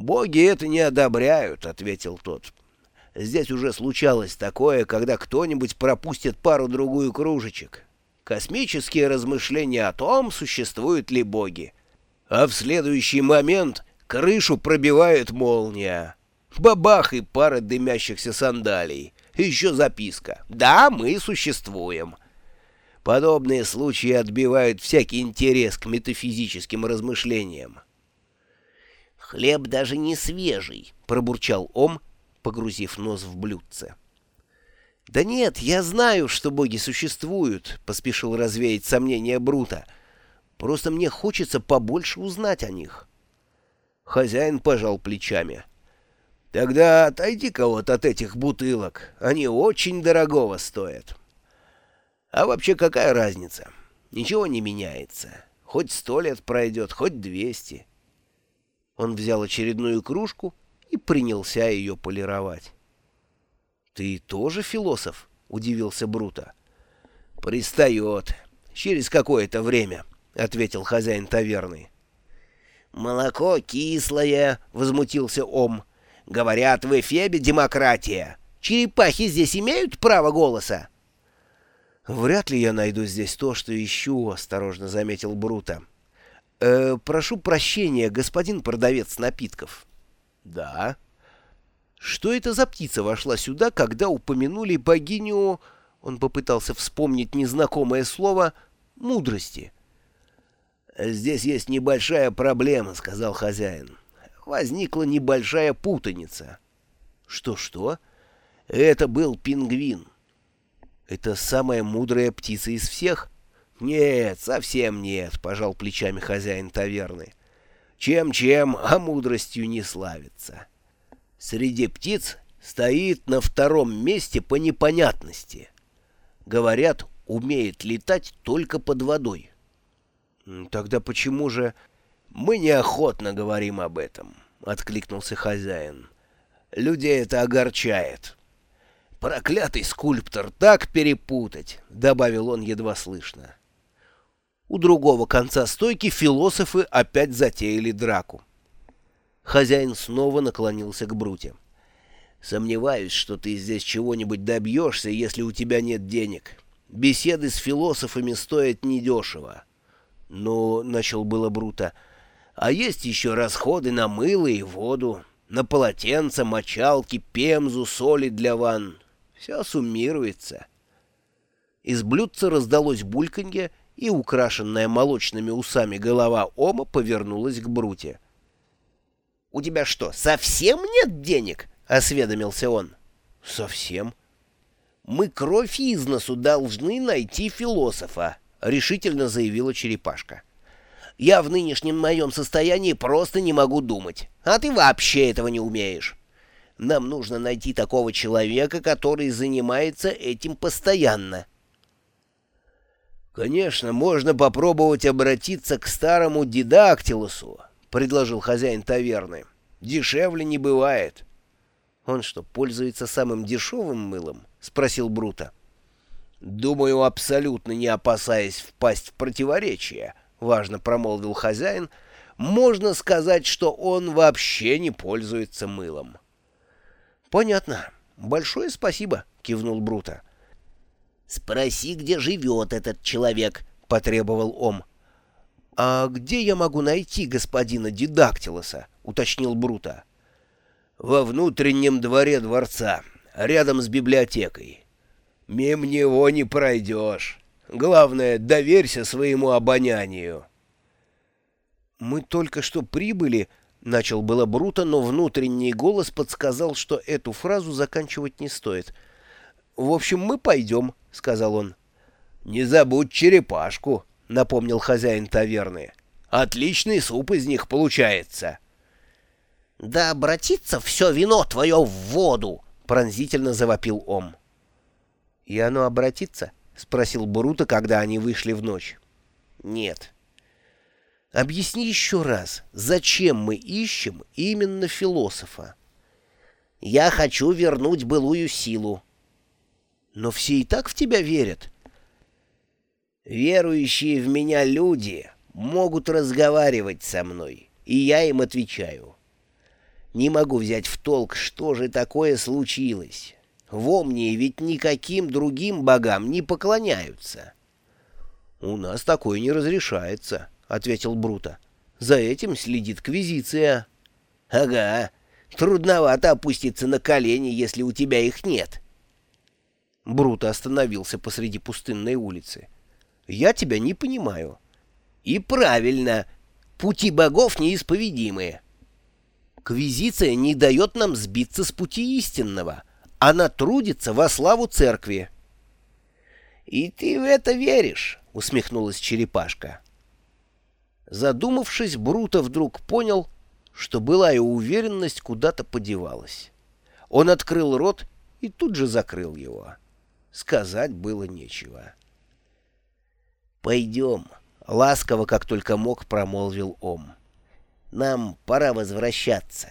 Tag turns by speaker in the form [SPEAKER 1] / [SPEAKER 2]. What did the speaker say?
[SPEAKER 1] «Боги это не одобряют», — ответил тот. «Здесь уже случалось такое, когда кто-нибудь пропустит пару-другую кружечек. Космические размышления о том, существуют ли боги. А в следующий момент крышу пробивает молния. Бабах и пара дымящихся сандалий. Еще записка. «Да, мы существуем». Подобные случаи отбивают всякий интерес к метафизическим размышлениям.
[SPEAKER 2] «Хлеб даже не свежий», — пробурчал Ом, погрузив нос в блюдце.
[SPEAKER 1] «Да нет, я знаю, что боги существуют», — поспешил развеять сомнения Брута. «Просто мне хочется побольше узнать о них». Хозяин пожал плечами. «Тогда отойди-ка вот от этих бутылок. Они очень дорогого стоят». А вообще какая разница? Ничего не меняется. Хоть сто лет пройдет, хоть двести. Он взял очередную кружку и принялся ее полировать. «Ты тоже философ?» — удивился Брута. «Пристает. Через какое-то время», — ответил хозяин таверны.
[SPEAKER 2] «Молоко кислое», — возмутился Ом. «Говорят, в Эфебе демократия. Черепахи здесь имеют право голоса?»
[SPEAKER 1] «Вряд ли я найду здесь то, что ищу», — осторожно заметил Брута. «Э, «Прошу прощения, господин продавец напитков». «Да». «Что это за птица вошла сюда, когда упомянули богиню...» Он попытался вспомнить незнакомое слово «мудрости». «Здесь есть небольшая проблема», — сказал хозяин. «Возникла небольшая путаница». «Что-что?» «Это был пингвин». Это самая мудрая птица из всех? Нет, совсем нет, пожал плечами хозяин таверны. Чем-чем, а мудростью не славится. Среди птиц стоит на втором месте по непонятности. Говорят, умеет летать только под водой. Тогда почему же... Мы неохотно говорим об этом, — откликнулся хозяин. Людей это огорчает. «Проклятый скульптор, так перепутать!» — добавил он едва слышно. У другого конца стойки философы опять затеяли драку. Хозяин снова наклонился к Бруте. «Сомневаюсь, что ты здесь чего-нибудь добьешься, если у тебя нет денег. Беседы с философами стоят недешево». «Ну, — начал было Брута, — а есть еще расходы на мыло и воду, на полотенца, мочалки, пемзу, соли для ванн. Все суммируется. Из блюдца раздалось бульканье, и украшенная молочными усами голова Ома повернулась к Бруте.
[SPEAKER 2] — У тебя что, совсем нет денег? — осведомился он.
[SPEAKER 1] — Совсем.
[SPEAKER 2] — Мы кровь из носу должны найти философа, — решительно заявила черепашка. — Я в нынешнем моем состоянии просто не могу думать, а ты вообще этого не умеешь. Нам нужно найти такого человека, который занимается этим постоянно.
[SPEAKER 1] «Конечно, можно попробовать обратиться к старому дидактилусу», — предложил хозяин таверны. «Дешевле не бывает». «Он что, пользуется самым дешевым мылом?» — спросил Брута. «Думаю, абсолютно не опасаясь впасть в противоречие», — важно промолвил хозяин, — «можно сказать, что он вообще не пользуется мылом». «Понятно. Большое спасибо», — кивнул Брута.
[SPEAKER 2] «Спроси, где живет этот человек», — потребовал Ом.
[SPEAKER 1] «А где я могу найти господина Дидактилоса?» — уточнил Брута. «Во внутреннем дворе дворца, рядом с библиотекой. Мимо него не пройдешь. Главное, доверься своему обонянию». «Мы только что прибыли», Начал было Бруто, но внутренний голос подсказал, что эту фразу заканчивать не стоит. «В общем, мы пойдем», — сказал он. «Не забудь черепашку», — напомнил хозяин таверны. «Отличный суп из них получается».
[SPEAKER 2] «Да обратится все вино твое в воду!» — пронзительно завопил Ом.
[SPEAKER 1] «И оно обратится?» — спросил Буруто, когда они вышли в ночь.
[SPEAKER 2] «Нет».
[SPEAKER 1] Объясни еще раз, зачем мы ищем именно философа?
[SPEAKER 2] Я хочу вернуть былую силу.
[SPEAKER 1] Но все и так в тебя верят.
[SPEAKER 2] Верующие в меня люди могут разговаривать со мной, и я им отвечаю. Не могу взять в толк, что же такое случилось. В Омнии ведь никаким другим богам не поклоняются.
[SPEAKER 1] — У нас такое не разрешается, — ответил Брута. — За этим следит Квизиция.
[SPEAKER 2] — Ага, трудновато опуститься на колени, если у тебя их нет.
[SPEAKER 1] Брута остановился посреди пустынной улицы. — Я тебя не понимаю.
[SPEAKER 2] — И правильно. Пути богов неисповедимые.
[SPEAKER 1] Квизиция не дает нам сбиться с пути истинного. Она трудится во славу церкви.
[SPEAKER 2] — И ты в это веришь? — усмехнулась черепашка.
[SPEAKER 1] Задумавшись, Бруто вдруг понял, что былая уверенность куда-то подевалась. Он открыл рот и тут же закрыл его. Сказать было нечего.
[SPEAKER 2] «Пойдем», — ласково, как только мог, промолвил Ом. «Нам пора возвращаться».